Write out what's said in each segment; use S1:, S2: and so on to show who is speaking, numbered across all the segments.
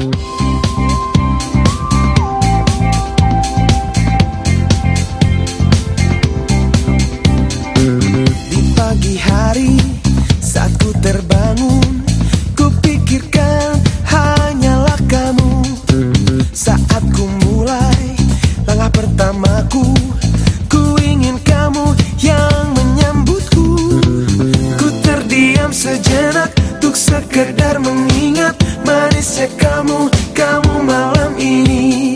S1: Di pagi hari saat ku terbangun Ku pikirkan hanyalah kamu. Saat ku mulai langkah pertamaku Ku ingin kamu yang menyambutku. Ku terdiam sejenak untuk sekedar mengingat manisnya kamu, kamu malam ini.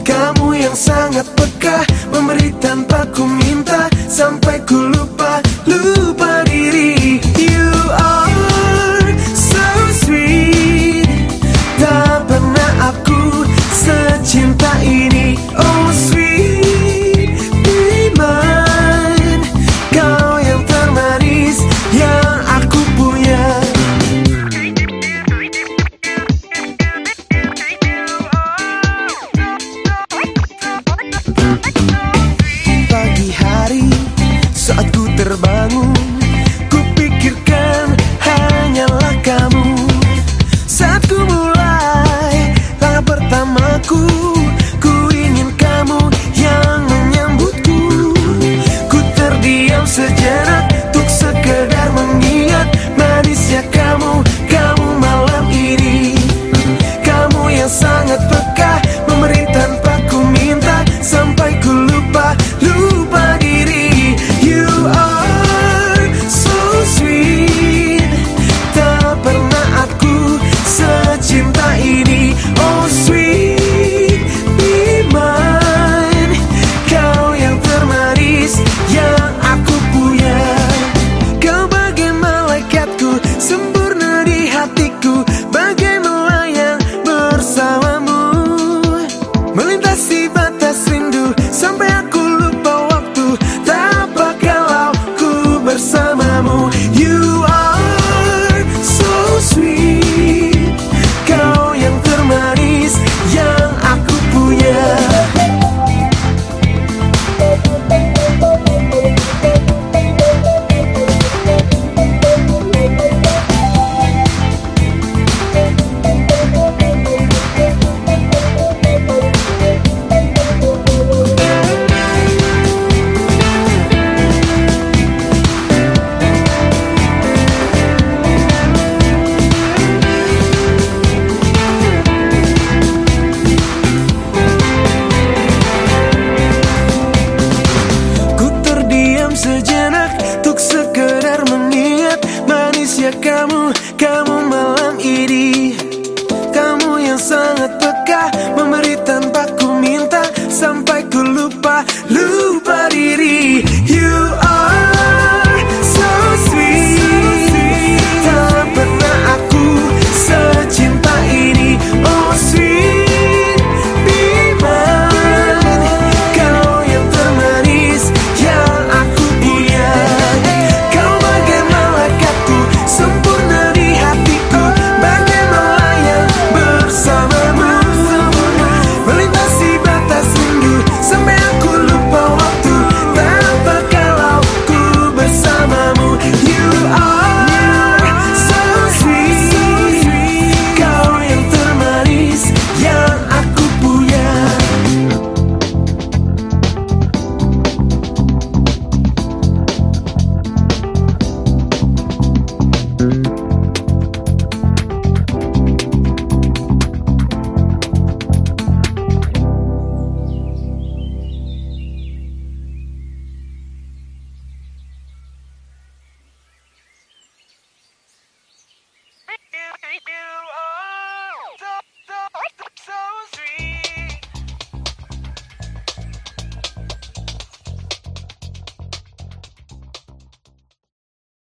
S1: Kamu yang sangat peka, memberi tanpa kumis Pagi hari saat ku terbangun Ku pikirkan hanyalah kamu. Saat ku mulai langkah pertamaku Ku ingin kamu yang menyambutku. Ku terdiam sejak they do.